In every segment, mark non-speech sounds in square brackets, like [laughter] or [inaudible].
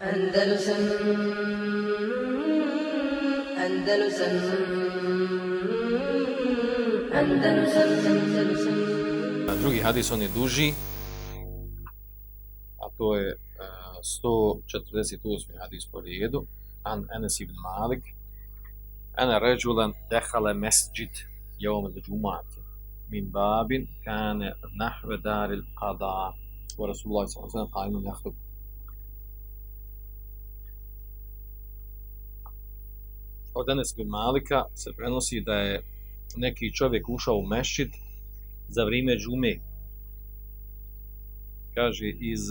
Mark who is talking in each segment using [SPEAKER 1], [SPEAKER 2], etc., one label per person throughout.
[SPEAKER 1] Andalusam Andalusam Andalusam Andalusam
[SPEAKER 2] Drugi hadis, on je duži, a to je uh, 148. hadis po redu, an Enes ibn Malik, ana rajulan dehala mesjid jevom al džumati min babin kane nahve daril qada wa Rasulullah wasallam qaimun yahtub od Enes bin Malika se prenosi da je neki čovjek ušao u mešćid za vrijeme džume. Kaže, iz,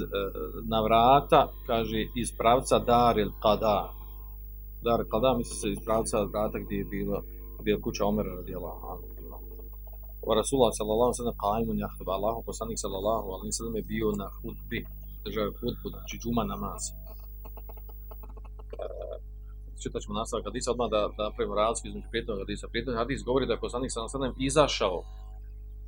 [SPEAKER 2] na vrata, kaže, iz pravca Dar il Qada. Dar il Qada misli se iz pravca vrata gdje je bilo, bio kuća Omera radijala Wa Rasulullah sallallahu sallam qaimun jahtuba Allahu poslanik sallallahu alaihi sallam je bio na hudbi, držao je hudbu, znači džuma namaz čitat ćemo nastavak hadisa, odmah da, da napravimo razliku između prijetnog hadisa. Prijetnog hadis govori da je poslanik sa nasadnem izašao,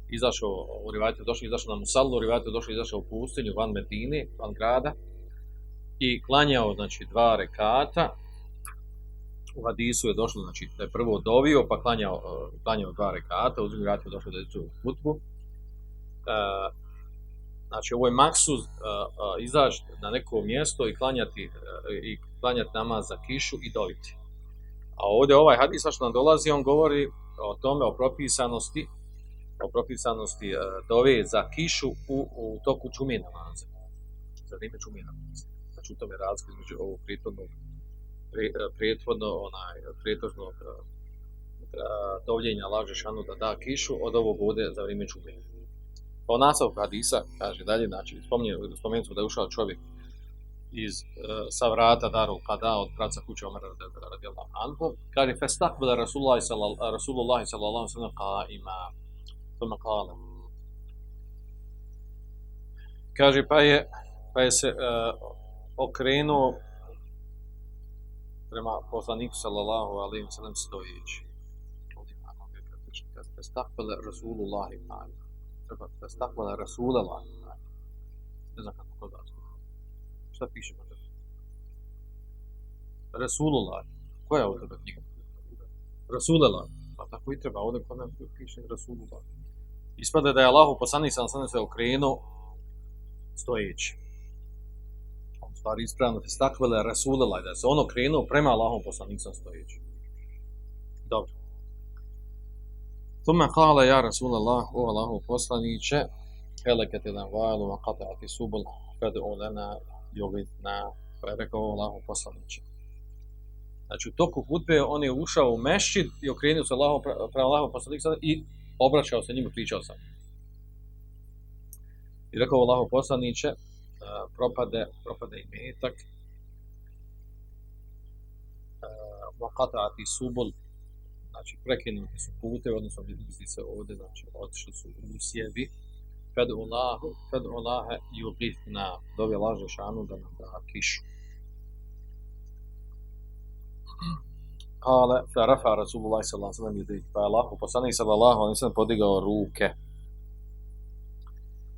[SPEAKER 2] izašao u rivajte, došli, izašao na Musallu, u rivajte došli, izašao u pustinju, van Medine, van grada, i klanjao, znači, dva rekata, u hadisu je došlo, znači, da je prvo dovio, pa klanjao, klanjao dva rekata, u drugim je došlo da je u hutbu. E, znači, ovo je maksuz izaći na neko mjesto i klanjati, i klanjati namaz za kišu i dobiti. A ovdje ovaj hadis što nam dolazi, on govori o tome, o propisanosti, o propisanosti uh, dove za kišu u, u toku čumije namaza. Za vrijeme čumije namaza. Znači u tome razlika između ovog prijetvodnog, prijetvodno, onaj, prijetvodnog uh, dovljenja laže šanu da da kišu od ovog ovdje za vrijeme čumije. Po nastavku hadisa, kaže dalje, znači, spomenuti da je ušao čovjek iz uh, sa vrata Darul Qada od praca kuće Omara radijallahu anhu. Kaže fastakbala Rasulullah sallallahu sallallahu sellem qaima. Thumma qala. Kaže pa je pa je se uh, okrenuo prema poslaniku sallallahu alejhi ve stojeći. Fastakbala Rasulullah qala fastakbala Rasulullah ne znam kako to da šta piše po tebi? Rasulullah. Koja je ovdje knjiga? Rasulullah. Pa tako i treba, ovdje kod nam piše Rasulullah. Ispada da je Allahu poslanik sam sam se okrenuo stojeći. On stvari ispravno te stakvele Rasulullah, da se on okrenuo prema Allahu poslanik sam stojeći. Dobro. Tuma kala ja Rasulallah, o Allahu poslaniće, heleket ilan valu, wa qata'ati subul, fadu lana na, pa je rekao Allahu poslaniće. Znači u toku hutbe on je ušao u mešćid i okrenuo se Allahu, prema Allahu poslaniku i obraćao se njima, pričao sam. I rekao Allahu poslaniće, propade, propade i metak, vakatati subul, znači prekinuti su pute, odnosno misli se ovdje, znači otišli su usjevi, Fed Allahu, fed Allahe yugithna, dove laže šanu da nam da kišu. Kale, fa rafa Rasulullah sallallahu sallam yudih, pa Allahu poslanik sallallahu alaihi sallam podigao ruke.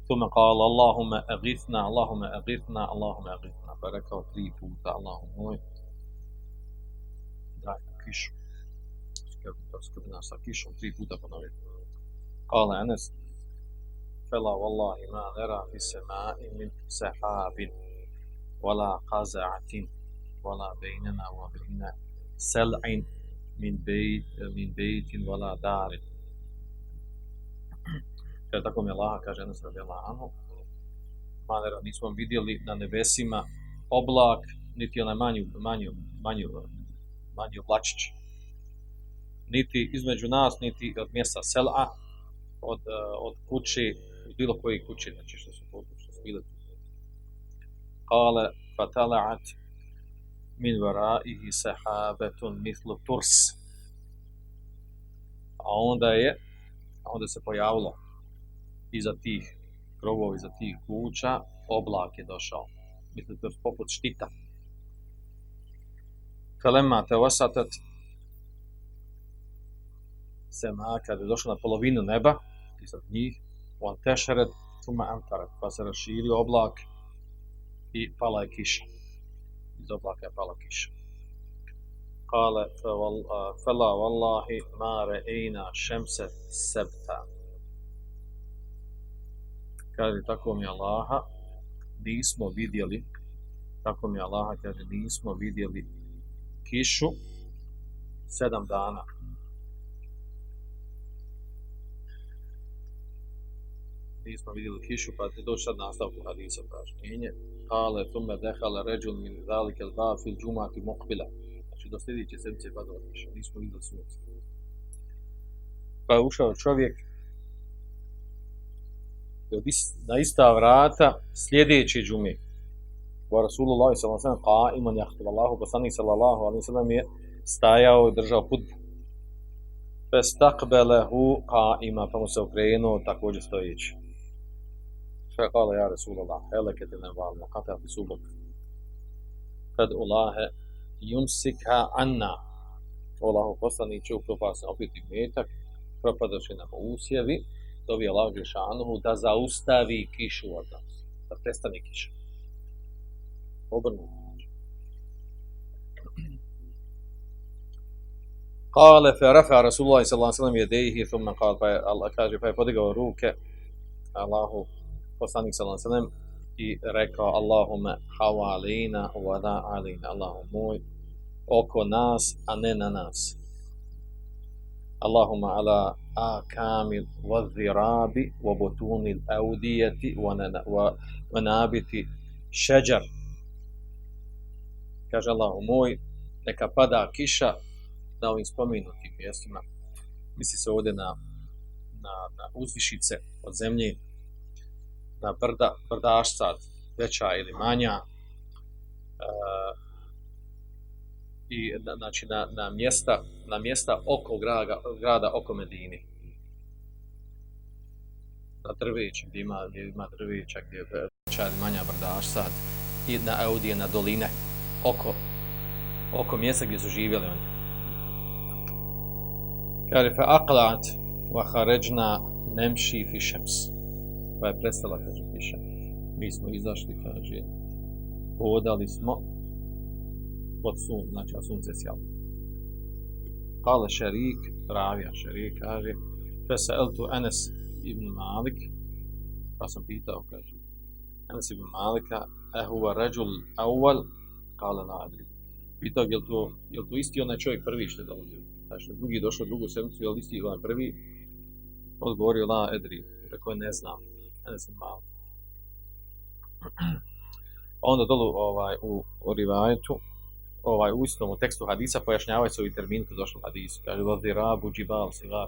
[SPEAKER 2] Tuma kale, Allahumma agithna, Allahumma agithna, Allahumma agithna. Pa rekao tri puta, Allahu moj, daj jer to se kombinaš sa kišom, tri puta ponoviti. Kala Enes, fela wallahi ma nera fi sema'in min sahabin wala qaza'atin, wala baynana wa bejne sel'in min, bayt min bejtin wala darin. Jer tako mi je Laha, kaže Enes radijallahu anhu, manera nismo vidjeli na nebesima oblak, niti onaj manju, manju, manju, manju oblačić niti između nas, niti od mjesta sela, od, od kući bilo koje kuće, znači što su, što su bile tu. Kale, fatala'at min varaihi sahabetun mithlu turs. A onda je, a onda se pojavilo iza tih krovova, iza tih kuća, oblak je došao. Mislim, to poput štita. Felema te osatat sema, kada je došlo na polovinu neba, iza njih, on tešeret, tuma amtaret, pa se raširio oblak i pala je kiša. iz oblaka je pala kiša. Kale, fela vallahi mare ejna šemse sebta. Kaže, tako mi Allaha, nismo vidjeli, tako mi Allaha, kaže, nismo vidjeli kišu sedam dana. Nismo vidjeli kišu, pa te doći sad nastavku hadisa prašnjenje. Kale, tume dehale ređul min zalike ba fil džumati mokbila. Znači, do sljedeće sedmice padala kiša. Nismo vidjeli sunce. Pa je ušao čovjek na ista vrata sljedeći džumi. Wa Rasulullah sallallahu alejhi ve sellem qa'iman yahtab Allahu poslanik sallallahu alejhi ve sellem je stajao i držao putbu. Fastaqbalahu qa'ima, pa mu se okrenuo također stojeći. Fa qala ja Rasulullah, helaket al-anval muqata'at subak. Kad Allah yumsikha anna. Allahu poslaniće upropasno opet i metak, propadaše nam usjevi, dobi Allah Žešanuhu da zaustavi kišu od nas, da prestane kiša. Obrnuto. Kale fe rafa Rasulullah sallallahu alaihi sallam jedeihi thumma kale pa je kaže pa je podigao ruke Allahu poslanik sallallahu i rekao Allahume hava alina wa da alina Allahu moj oko nas a ne na nas. Allahumma ala akamil wa dhirabi wa butunil audijeti wa nabiti šeđar kaže Allahu moj neka pada kiša na ovim spomenutim mjestima. Misli se ovdje na, na, na uzvišice od zemlje, na brda, brdašca, veća ili manja, e, i znači na, na, mjesta, na mjesta oko grada, grada oko Medini. Na drveće, gdje ima, gdje ima drveća, gdje je veća ili manja brdašca, i na Audije, na doline, oko, oko mjesta gdje su živjeli oni. Kaže, fa aqlat wa kharajna nemši fi šems. Pa je prestala, kaže, kiša. Mi smo izašli, kaže, hodali smo pod sun, znači, a sunce sjalo. Kale šerik, ravija šerik, kaže, fe se eltu Enes ibn Malik, pa sam pitao, kaže, Enes ibn Malika, ehuva ređul awal, kale na adri. Pitao, je li to, je to isti onaj čovjek prvi što je dolazio? znači drugi došao drugu sedmicu, je li isti ovaj prvi, odgovorio la edri, rekao je ne znam. [clears throat] Onda dolu ovaj, u, u rivajetu, ovaj, u istom u tekstu hadisa pojašnjavaju se ovi termini kad došli u hadisu. Kaže, vodi rabu, džibal, sigar.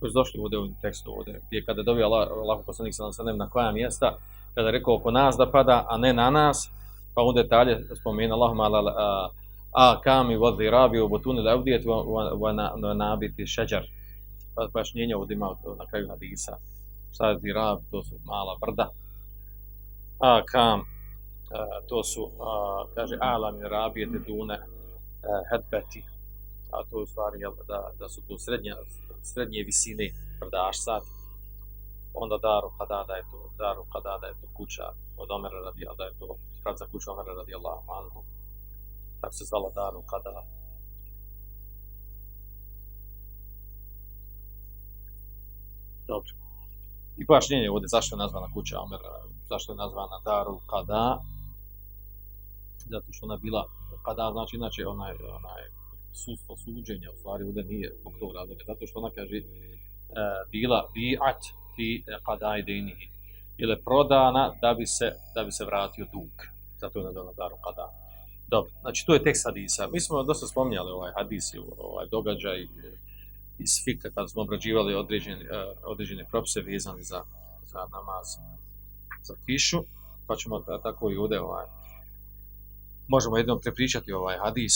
[SPEAKER 2] Koji su došli ovdje u tekstu ovdje. Gdje kada je dobio Allah, Allah poslanik sa nam na koja mjesta, kada je rekao oko nas da pada, a ne na nas, pa u detalje spomenu Allahumma ala, a kami wa dhirabi wa butuni al-awdiyat wa nabiti shajar. Pa pojašnjenje ovdje ima na kraju hadisa. Šta dhirab? To su mala brda. A kam? To su, kaže, alam i rabije dune hedbeti. A to je u stvari da, da su to srednje, srednje visine brdašca. Onda daru kada da je to, daru kada da je to kuća od Omera radi, da je to skrat za kuću Omera radi Allahu anhu tako se zvala danu kada Dobro. I pojašnjenje ovdje zašto je nazvana kuća Omer, zašto je nazvana Daru Kada, zato što ona bila, Kada znači inače onaj, onaj sustvo suđenja, u stvari ovdje nije zbog tog razloga, zato što ona kaže e, bila bi'at fi Kada idejnihi, ili prodana da bi se, da bi se vratio dug, zato je nazvana Daru Kada. Dobro, znači to je tekst hadisa. Mi smo dosta spominjali ovaj hadis, ovaj događaj iz fika kada smo obrađivali određene, uh, određene propise vezane za, za namaz, za kišu, pa ćemo tako i ovdje ovaj, možemo jednom prepričati ovaj hadis,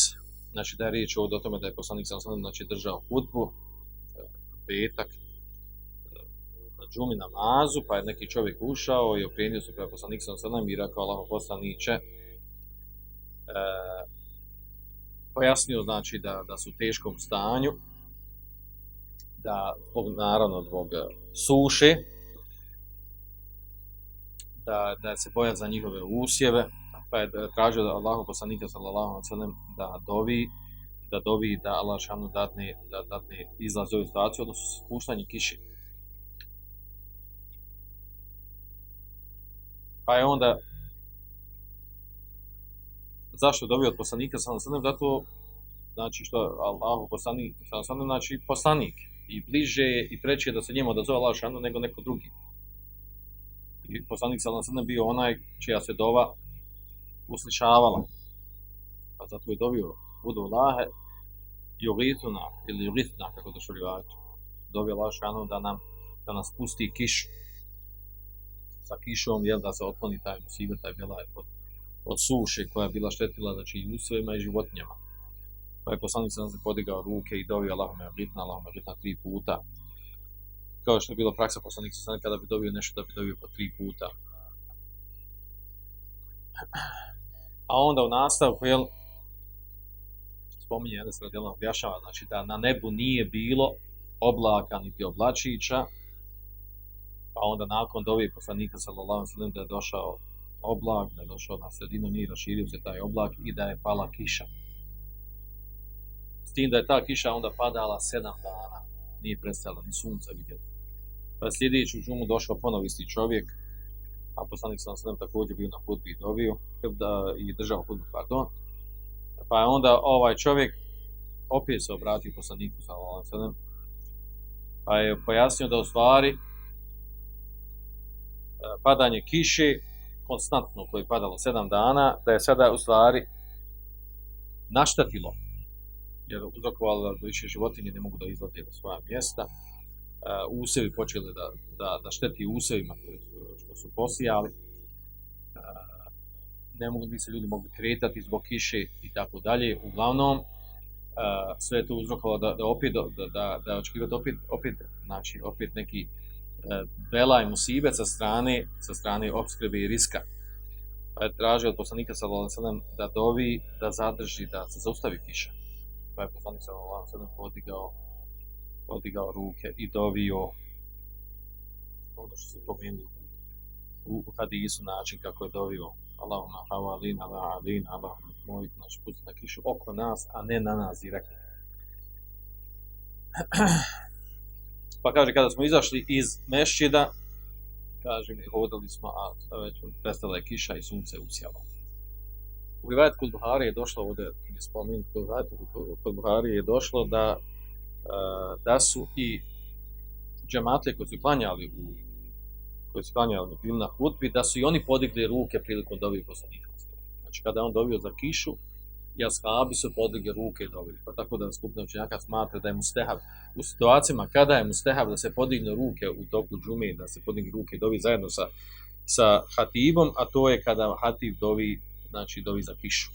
[SPEAKER 2] znači da je riječ ovdje o tome da je poslanik sam sam znači, držao hudbu, e, petak, e, na džumi namazu, pa je neki čovjek ušao i okrenio se prema poslanik sam sam i rekao Allah poslaniće, e, pojasnio znači da, da su u teškom stanju, da zbog, naravno zbog suše, da, da se boja za njihove usjeve, pa je tražio da Allahu poslanika sallallahu alejhi da dovi da dovi da Allah šanu dadne, da dadne izlaz iz ove situacije, odnosno spuštanje kiše. Pa je onda zašto dobio od poslanika sallallahu alejhi? Zato znači što Allahu poslanik sallallahu znači poslanik i bliže i preče da se njemu odazove Allah šanu nego neko drugi. I poslanik sallallahu bio onaj čija se dova uslišavala. Pa zato je dobio budu lahe jugituna ili jugitna, kako to šuljivati. Dobio Allah šanu da nam da nas pusti kišu. Sa kišom, jel, da se otkloni taj musibet, taj bila od, od suše koja je bila štetila, znači i ljudstvenima i životinjama. Pa je poslanik sam se podigao ruke i dovio Allahume jugitna, Allahume jugitna tri puta. Kao što je bila praksa poslanik sam kada bi dobio nešto da bi dobio po tri puta. A onda u nastavku, jel, spominje Enes radijalno objašava, znači da na nebu nije bilo oblaka niti oblačića, pa onda nakon dovi poslanika sallallahu alejhi da je došao oblak, da je došao na sredinu, nije raširio se taj oblak i da je pala kiša. S tim da je ta kiša onda padala sedam dana, nije prestala ni sunca vidjeti. Pa sljedeći u džumu došao ponovo isti čovjek, a poslanik sam sve također bio na hudbi i dovio, da, i držao hudbu, pardon. Pa je onda ovaj čovjek opet se obratio poslaniku alejhi pa je pojasnio da u stvari e, padanje kiše konstantno koje je padalo sedam dana, da je sada u stvari naštetilo jer uzrokovalo da više životinje ne mogu da izlaze do svoja mjesta, uh, usevi počeli da, da, da šteti usevima koje su, što su posijali, uh, ne mogu bi se ljudi mogli kretati zbog kiše i tako dalje. Uglavnom, uh, sve je to uzrokovalo da, da opet, da, da, da očekivati opet, opet, znači, opet neki bela i musibet sa strane, sa strane opskrbe i riska. Pa je tražio od poslanika sallallahu da dovi, da zadrži, da se zaustavi kiša. Pa je poslanik sallallahu alejhi podigao podigao ruke i dovio ono što se pomenuli u, hadisu način kako je dovio Allahumma havalin ala alin Allahumma moj znači pusti na kišu oko nas a ne na nas direktno. [clears throat] Pa kaže kada smo izašli iz mešćida kaže hodali smo a već prestala je kiša i sunce usjalo u rivajet kod Buhari je došlo ovdje je spomenut kod Buhari je došlo da da su i džematlije koji su klanjali u koji su klanjali bili na hutbi, da su i oni podigli ruke prilikom dobi poslanika. Znači, kada je on dobio za kišu, i ashabi su podigli ruke i dobili. Pa tako da skupna učenjaka smatra da je mustehav u situacijama kada je mustehav da se podigne ruke u toku džume, da se podigne ruke i dovi zajedno sa, sa hatibom, a to je kada hatib dovi, znači dovi za kišu.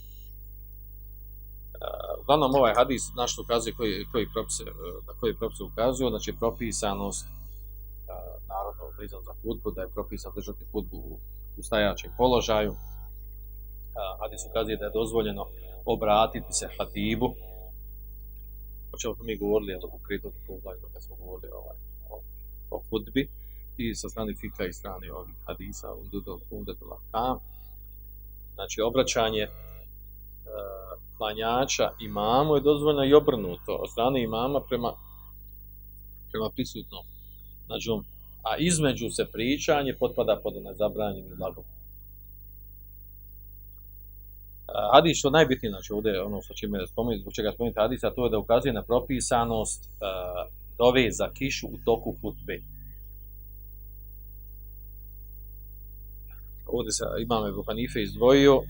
[SPEAKER 2] Uglavnom ovaj hadis na što ukazuje koji, koji propise, na koji propise ukazuje, znači propisanost narodno vezano za hudbu, da je propisan držati hudbu u, u stajačem položaju. Hadis ukazuje da je dozvoljeno obratiti se hatibu, o čemu smo mi govorili ali u pogledu kad smo govorili ovaj, o, o hudbi. I sa strane fika i strane ovih hadisa u Dudu Znači, obraćanje klanjača imamu je dozvoljeno i obrnuto od strane imama prema, prema prisutnom. Znači, a između se pričanje potpada pod nezabranjeni lagom. Hadis što najbitnije, znači ovdje ono sa čime spomenuti, zbog čega spomenuti hadis, a to je da ukazuje na propisanost uh, dove za kišu u toku hutbe. Ovdje se imam Ebu Hanife izdvojio.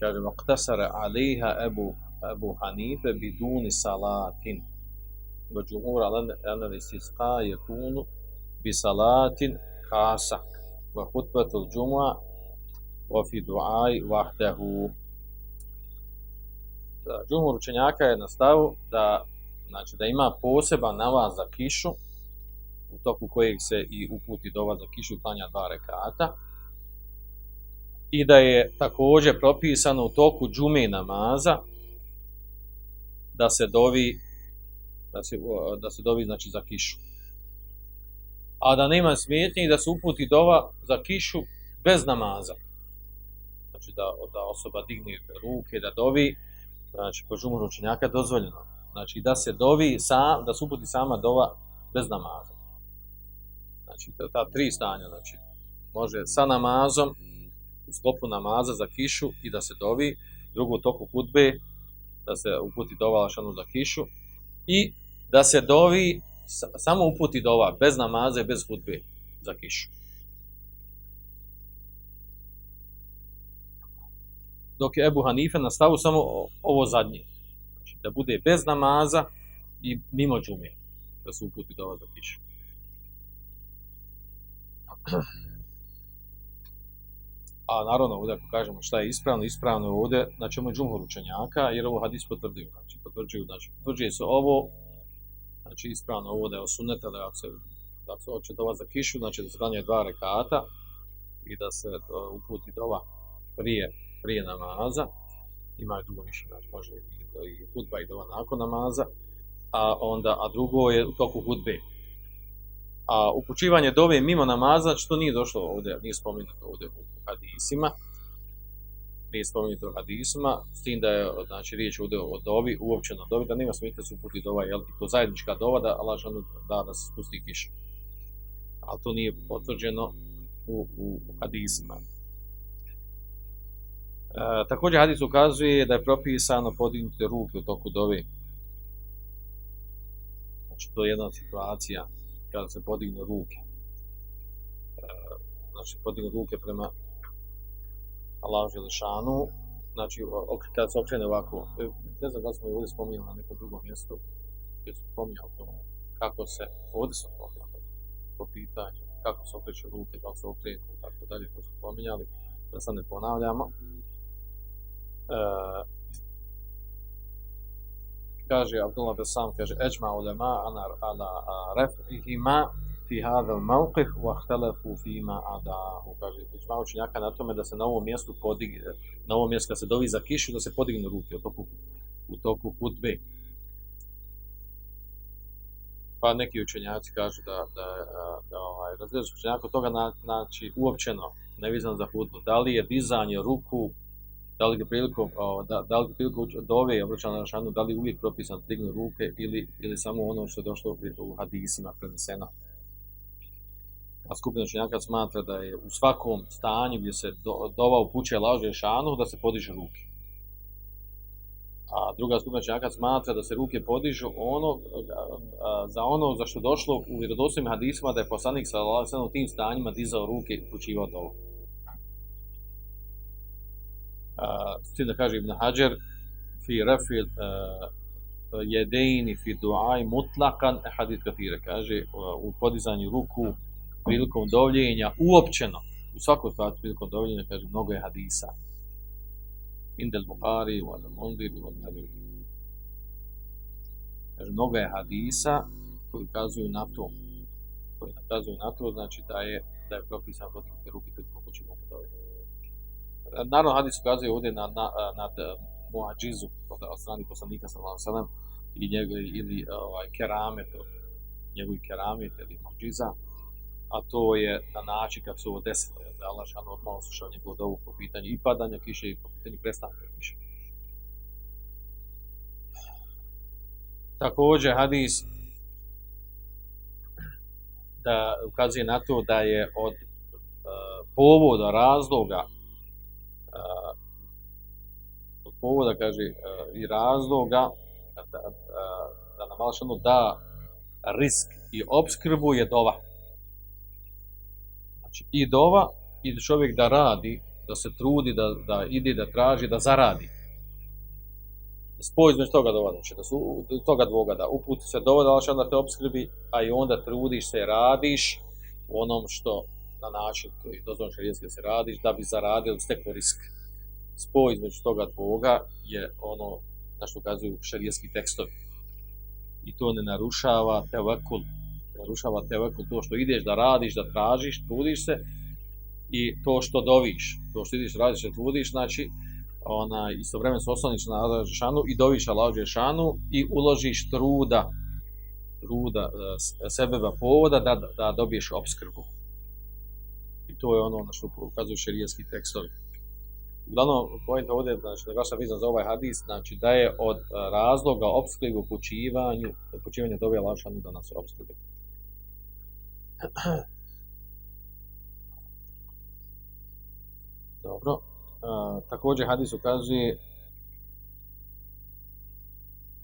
[SPEAKER 2] Kaže muqtasara alejha Abu Abu Hanife biduni salatin. Yakunu bi salatin khasa. Wa khutbatul jumu'a wa fi du'ai wahdahu. Džumhur učenjaka je na stavu da, znači, da ima poseban namaz za kišu, u toku kojeg se i uputi dova za kišu klanja dva rekata, i da je također propisano u toku džume namaza da se dovi da se, da se dovi znači za kišu. A da nema smetnje i da se uputi dova za kišu bez namaza. Znači da, da osoba digne ruke, da dovi, znači po žumuru učenjaka je dozvoljeno. Znači da se dovi sam, da se uputi sama dova bez namaza. Znači ta, tri stanja, znači može sa namazom, u sklopu namaza za kišu i da se dovi, drugo u toku hudbe, da se uputi dova lašanu za kišu i da se dovi, sa- samo uputi dova, bez namaza i bez hudbe za kišu. Dok je Ebu Hanife na stavu samo ovo zadnje. Znači, da bude bez namaza i mimo džume, da se uputi dova za kišu. A naravno, ovdje ako kažemo šta je ispravno, ispravno je ovdje na čemu je džumhur učenjaka, jer ovo hadis potvrđuju. Znači, potvrđuju, znači, potvrđuje se ovo, znači ispravno ovo da je osuneta, da ako se, da se hoće dova za kišu, znači da se klanja dva rekata i da se uh, uputi dova prije, prije namaza. Ima i drugo mišljenje, znači može i, i hudba i dova nakon namaza, a onda, a drugo je u toku hudbe. A upućivanje dove mimo namaza, što nije došlo ovdje, nije spomenuto ovdje u hadisima, nije spomenuto u hadisima, s tim da je znači, riječ ovdje o dovi, uopćeno dovi, da nema smisla se uputi dova, jel, i to zajednička dova, da Allah da, da se spusti kiša. Ali to nije potvrđeno u, u hadisima. E, također hadis ukazuje da je propisano podignuti ruke u toku dove. Znači, to je jedna situacija kada se podignu ruke. E, znači, podignu ruke prema Allahu Želešanu, znači, kada se okrene ovako, e, ne znam da smo ovdje spominjali na nekom drugom mjestu, gdje smo spominjali to, kako se, ovdje smo spominjali po pitanju, kako se okreću ruke, da li se okrenu i tako dalje, to smo spominjali, da sad ne ponavljamo. E, kaže Abdullah Besam, kaže, eđma ulema ana ala ref'ihima fi hada al-mawqif wa ikhtalafu fima adahu. Kaže, eđma učenjaka na tome da se na ovom mjestu podigne, na ovom mjestu kad se dovi za kišu, da se podignu ruke u toku, u toku hudbe. Pa neki učenjaci kažu da, da, da ovaj, razlijezu učenjaka toga na, znači uopćeno, nevezano za hudbu. Da li je dizanje ruku da li ga prilikom, o, da, da li uč- dove obraćanja na šanu, da li je uvijek propisan dignu ruke ili, ili samo ono što je došlo u, hadisima preneseno. A skupina učenjaka smatra da je u svakom stanju gdje se do, dova upućuje laže šanu, da se podižu ruke. A druga skupina učenjaka smatra da se ruke podižu ono, za ono za što došlo u vjerodostojnim hadisima da je poslanik sa u tim stanjima dizao ruke i upućivao dovu. S tim da kaže Ibn Hajar fi rafi uh, jedejni fi duaj mutlakan e hadith kafire kaže uh, u podizanju ruku prilikom dovljenja uopćeno u svakoj situaciji prilikom dovljenja kaže mnogo je hadisa. Indel Buhari wal Mundir wal Nabi kaže mnogo je hadisa koji ukazuju na to koji ukazuju na to znači da je da je propisan podignuti ruke prilikom počinjenja dovljenja naravno hadis ukazuje ovdje na, na, na, na muadžizu od, strani poslanika sallallahu sellem i njegov ili ovaj keramet od njegovih keramet ili muadžiza a to je na način kako se ovo desilo da je Allah šano odmah oslušao njegovu dovu po pitanju i padanja kiše i po pitanju prestanka kiše. Također hadis da ukazuje na to da je od uh, povoda, razloga povoda, kaže, uh, i razloga da, da, da nam Allah da risk i obskrbu je dova. Znači, i dova, i čovjek da radi, da se trudi, da, da ide, da traži, da zaradi. Spoj između toga dova, znači da su toga dvoga, da uputi se dova, da te obskrbi, a i onda trudiš se, radiš u onom što na način koji dozvoljeno šarijetski se radiš, da bi zaradio, stekao risk. Spoj između toga dvoga je ono na što ukazuju šarijetski tekstovi. I to ne narušava tevakul, ne narušava tevakul to što ideš da radiš, da tražiš, trudiš se i to što doviš, to što ideš radiš, da trudiš, znači ona istovremeno se osloniš na Allah i doviš Allah šanu i uložiš truda, truda, sebeba povoda da, da dobiješ obskrbu. To je ono na što ukazuju šerijski tekstovi. Uglavnom, pojent ovdje, znači, naglašam vezan za ovaj hadis, znači da je od razloga opskrbe u počivanju, počivanje dobija lašanu da nas opskrbi. [clears throat] Dobro. A, također hadis ukazuje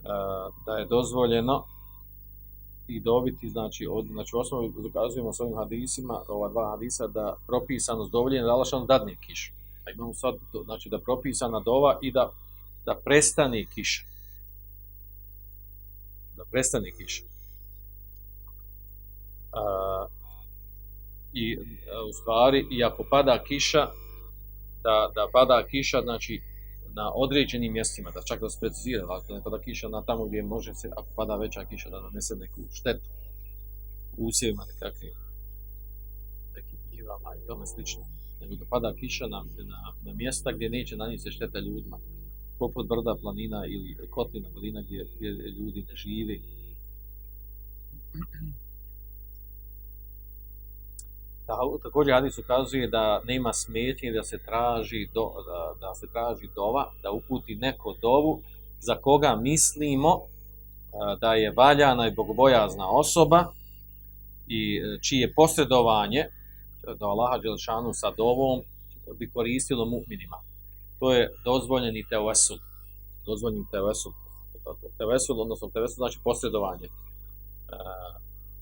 [SPEAKER 2] a, da je dozvoljeno i dobiti, znači, od, znači u osnovi dokazujemo s ovim hadisima, ova dva hadisa, da propisano dovoljenje da Allah dadne kišu. A imamo sad, znači, da propisana dova i da, da prestane kiša. Da prestane kiša. A, I a, u stvari, i ako pada kiša, da, da pada kiša, znači, na određenim mjestima, da čak da se precizira, dakle, ne pada kiša na tamo gdje može se, ako pada veća kiša, da nanese neku štetu usjevima nekakvim, nekim njivama i tome slično, nego da pada kiša na, na, mjesta gdje neće nanijeti šteta ljudima, poput brda, planina ili kotlina, dolina gdje, gdje ljudi ne živi. Također hadis ukazuje da nema smetnje da se traži do, da, da se traži dova, da uputi neko dovu za koga mislimo da je valjana i bogobojazna osoba i e, čije posredovanje do Allaha Đelšanu sa dovom bi koristilo mu'minima. To je dozvoljeni tevesul. Dozvoljeni tevesul. Tevesul, odnosno tevesul znači posredovanje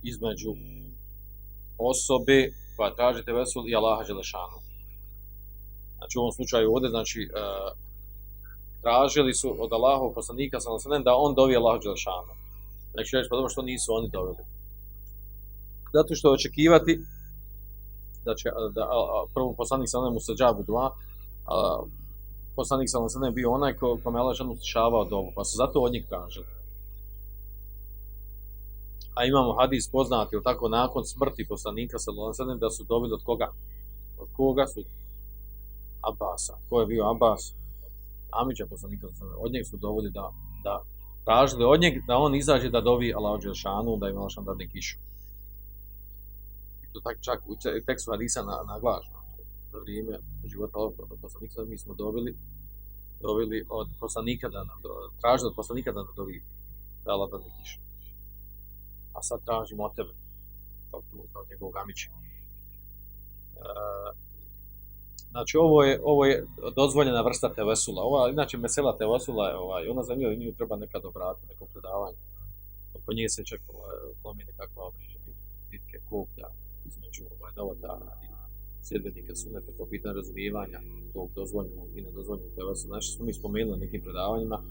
[SPEAKER 2] između osobe koja traži tevesul i Allaha Đelešanu. Znači u ovom slučaju ovdje, znači, uh, tražili su od Allahov poslanika sallallahu da on dovi Allahu Đelešanu. Znači reći, pa dobro što nisu oni doveli. Zato što očekivati da će da, a, prvo poslanik sallallahu mu sađabu dva, a, poslanik sallallahu bio onaj ko, kome Allah ženu slušavao dovu, pa su zato od njih tražili a imamo hadis poznati ili tako nakon smrti poslanika sallallahu da su dobili od koga? Od koga su? Abasa. Ko je bio Abbas? Amića poslanika Od njega su dobili da, da tražili od njega da on izađe da dovi Allah Đelšanu, da ima Allah dadne kišu. To tak čak u tekstu hadisa na, naglažno. Za vrijeme života poslanika mi smo dobili dobili od poslanika da nam tražili od poslanika da nam dovi da Allah dadne kišu a sad tražimo od tebe, kao, kao njegovog. E, znači, ovo je, ovo je dozvoljena vrsta tevesula. Ova, inače, mesela tevesula je, ovaj, ona za nju, nju treba nekad obrati, neko predavanje. Oko nje se čak ovaj, lomi nekakva određena bitke koplja između ovaj, novotara i sljedbenika sunete po pitanju razumijevanja tog dozvoljenog i nedozvoljenog tevesula. Znači, smo mi spomenuli nekim predavanjima,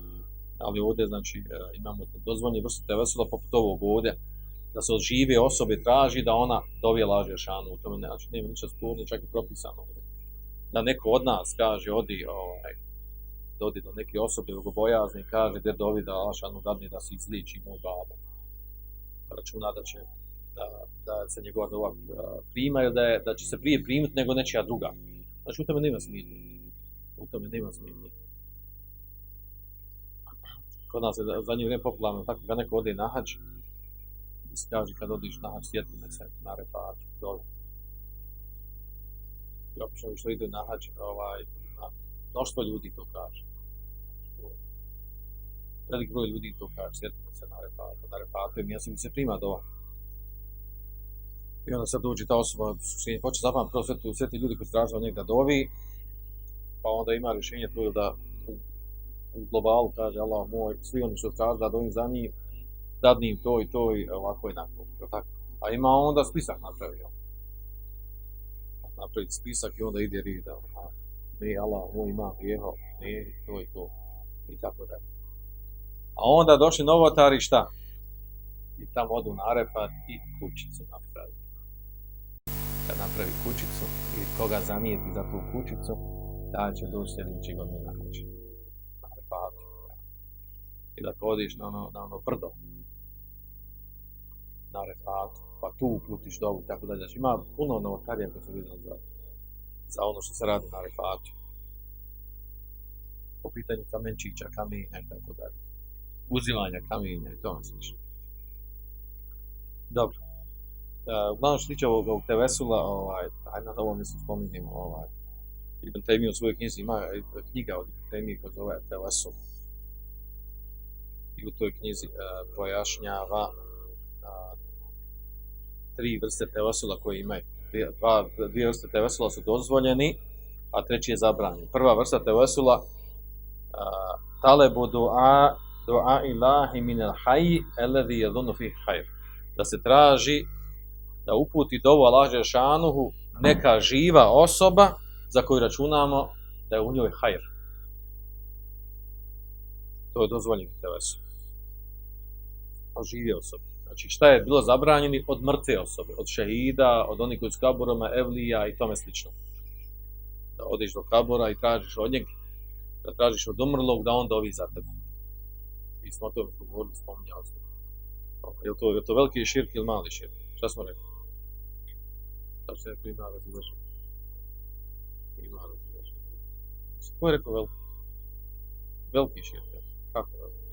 [SPEAKER 2] ali ovdje znači e, imamo dozvoljene vrste tevesula poput ovog ovdje, da se od žive osobe traži da ona dovije laže šanu, u tome ne, znači nema ništa sporno, čak i propisano. Da neko od nas kaže, odi, ovaj, dodi do neke osobe bogobojazni i kaže gdje dovi da lašanu dadne da se izliči moj babo. Računa da će da, da se njegova dova prima ili da će se prije primiti nego nečija druga. Znači u tome nema smitnje. U tome nema smitnje kod nas je za njih vrijeme popularno, tako kad neko ode na hađ, se kaže kad odiš na hađ, sjetine se na refatu, dole. I opično što ide na hađ, ovaj, na, mnoštvo ljudi to kaže. Velik broj ljudi to kaže, sjetine se na refatu, na refatu je mjesto se prima dova. I onda sad dođe ta osoba, sušenje, hoće zapamati prvo sve, ti ljudi koji su tražili od njega dovi, pa onda ima rješenje tu da u globalu, kaže Allah moj, svi oni što traži da dojim za njih, dadnim to i to i ovako i nakon. Tako. A ima onda spisak napravio. Napraviti spisak i onda ide rida. Ne, Allah moj ima grijeho, ne, to i to. I tako da. A onda došli novotari šta? I tamo odu na Arefat i kućicu napravi. Kad napravi kućicu i koga zanijeti za tu kućicu, da će doći sljedeći godin na kućicu padu. I da podiš na ono, na ono brdo, na refatu, pa tu uplutiš dovu, tako dalje. Znači ima puno novotarija koji su vidjeli za, za ono što se radi na refatu. Po pitanju kamenčića, kamenja i tako dalje. Uzimanja kamenja i to slično. Dobro. uglavnom što tiče ovog, ovog Tevesula, ovaj, ajde na ovo mislim spominjemo, ovaj, Ibn u svojoj knjizi ima e, knjiga od Ibn koja zove Tevesul. I u toj knjizi uh, pojašnjava tri vrste Tevesula koje imaju. Dvije, dva, dvije vrste Tevesula su dozvoljeni, a treći je zabranjen. Prva vrsta Tevesula uh, talebu du'a du'a ilahi min al hayy alladhi yadhunnu fihi khair. Da se traži da uputi dovu Allah Žešanuhu neka živa osoba za koju računamo da je u njoj hajr. To je dozvoljeno tevesu. Od žive osobe. Znači šta je bilo zabranjeni od mrtve osobe, od šehida, od onih koji su kaburama, evlija i tome slično. Da odiš do kabura i tražiš od njeg, da tražiš od umrlog da on dovi za tebe. Mi smo o tome govorili, spominjali smo. Je to, je to veliki širk ili mali širk? Šta smo rekli? Šta se ima razilaženje? Ima razilaženje. Ko je rekao veliki? Veliki širk. Kako veliki?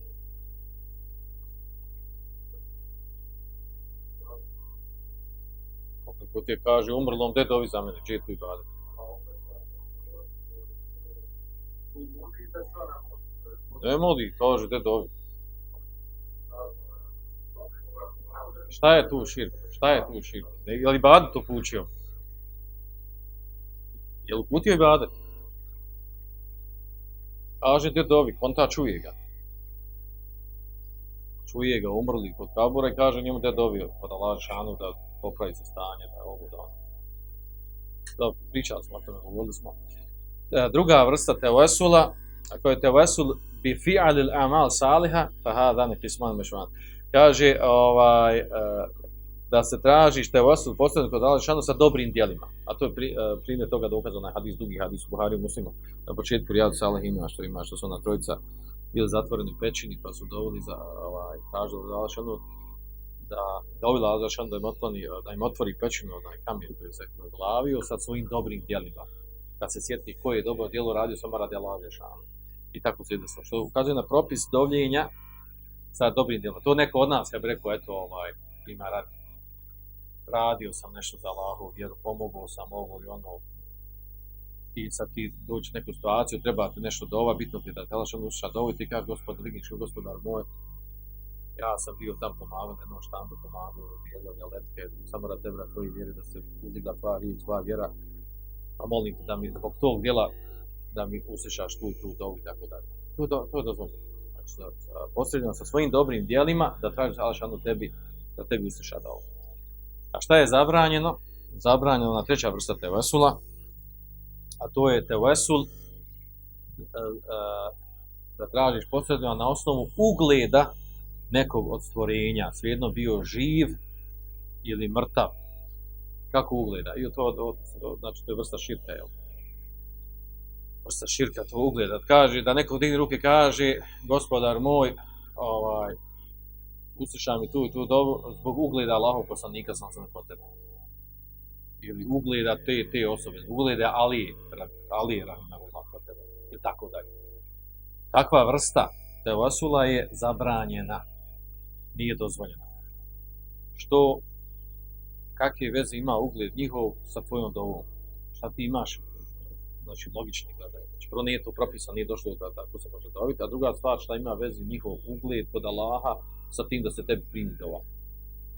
[SPEAKER 2] Kako ti je kaže, umrlom, gdje dovi za mene, čije tu i bade? Ne moli, kaže, gdje dovi? Šta je tu širk? Šta je tu širk? Je li Ibadet to poučio? Je li uputio Ibadet? Kaže djedovi, on ta čuje ga. Čuje ga umrli kod kabura i kaže njemu djedovi kod Allah šanu da popravi se stanje, da je ovo da ono. Da, pričali smo o tome, govorili smo. E, druga vrsta tevesula, ako je tevesul bi fi'alil amal saliha, fa hada ne pisman kaže ovaj, e, da se traži što je vasul postavljeno kod Allah sa dobrim djelima. A to je pri, e, primjer toga dokazano na hadis, dugi hadis u Buhari muslima. Na početku Rijadu Salah ima što ima, što su ona trojica bili zatvoreni u pećini pa su doveli za, ovaj, kažu da Allah da, ovi Allah da im, da im otvori pećinu, onaj kamen koji se glavio sa svojim dobrim djelima. Kad se sjeti koje je dobro djelo radio, samo radi Allah I tako se ide Što ukazuje na propis dovljenja sa dobrim djelom. To neko od nas, ja bih rekao, eto, ovaj, ima rad. Radio sam nešto za Allahu vjeru, pomogao sam ovo i ono. I sad ti doći neku situaciju, treba ti nešto dova, bitno ti da telaš ono uša dovu i ti kažeš, gospod, ligiš, gospodar moj, ja sam bio tam pomagao, na jednom štandu pomagao, dijelio letke, samo da tebra tvoji vjeri, da se uzdigla tvoja riječ, tvoja vjera, a molim te da mi zbog tog djela da mi uslišaš tu i tu dovu i tako dalje. To, to, je dozvoljeno posredno sa svojim dobrim dijelima da tražiš Alšanu tebi, da tebi usliša da ovo. A šta je zabranjeno? Zabranjeno na treća vrsta tevesula, a to je tevesul e, e, da tražiš posredno na osnovu ugleda nekog od stvorenja, svejedno bio živ ili mrtav. Kako ugleda? I to, znači, to je vrsta širka, jel? vrsta širka to ugledat. Kaže, da neko digne ruke kaže, gospodar moj, ovaj, usliša mi tu i tu dobu, zbog ugleda Allahov poslanika sam se tebe. Ili ugleda te, te osobe, ugleda Ali, Ali rahimahullah kod tebe. I tako dalje. Takva vrsta tevasula je zabranjena. Nije dozvoljena. Što, kakve veze ima ugled njihov sa tvojom dovom? Šta ti imaš znači logični gledaju. Znači, prvo nije to propisano, nije došlo da tako se može dobiti, a druga stvar šta ima vezi njihov ugled kod Allaha sa tim da se tebi primi dova.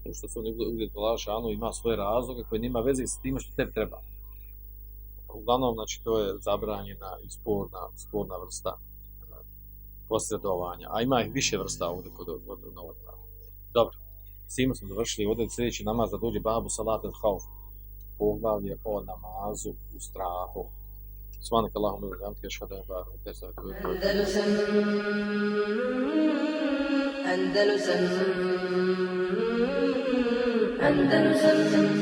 [SPEAKER 2] To što se on ugled kod Allaha šanu ima svoje razloge koje nima veze s tim što tebi treba. Uglavnom, znači, to je zabranjena i sporna, sporna vrsta posredovanja, a ima ih više vrsta ovdje kod, kod Novog Dobro, s tim smo završili ovdje sljedeći namaz da dođe babu salat al hauf, poglavlje o namazu u strahu. سبحانك اللهم وبحمدك اشهد ان لا اله الا انت استغفرك
[SPEAKER 1] Andalusam Andalusam.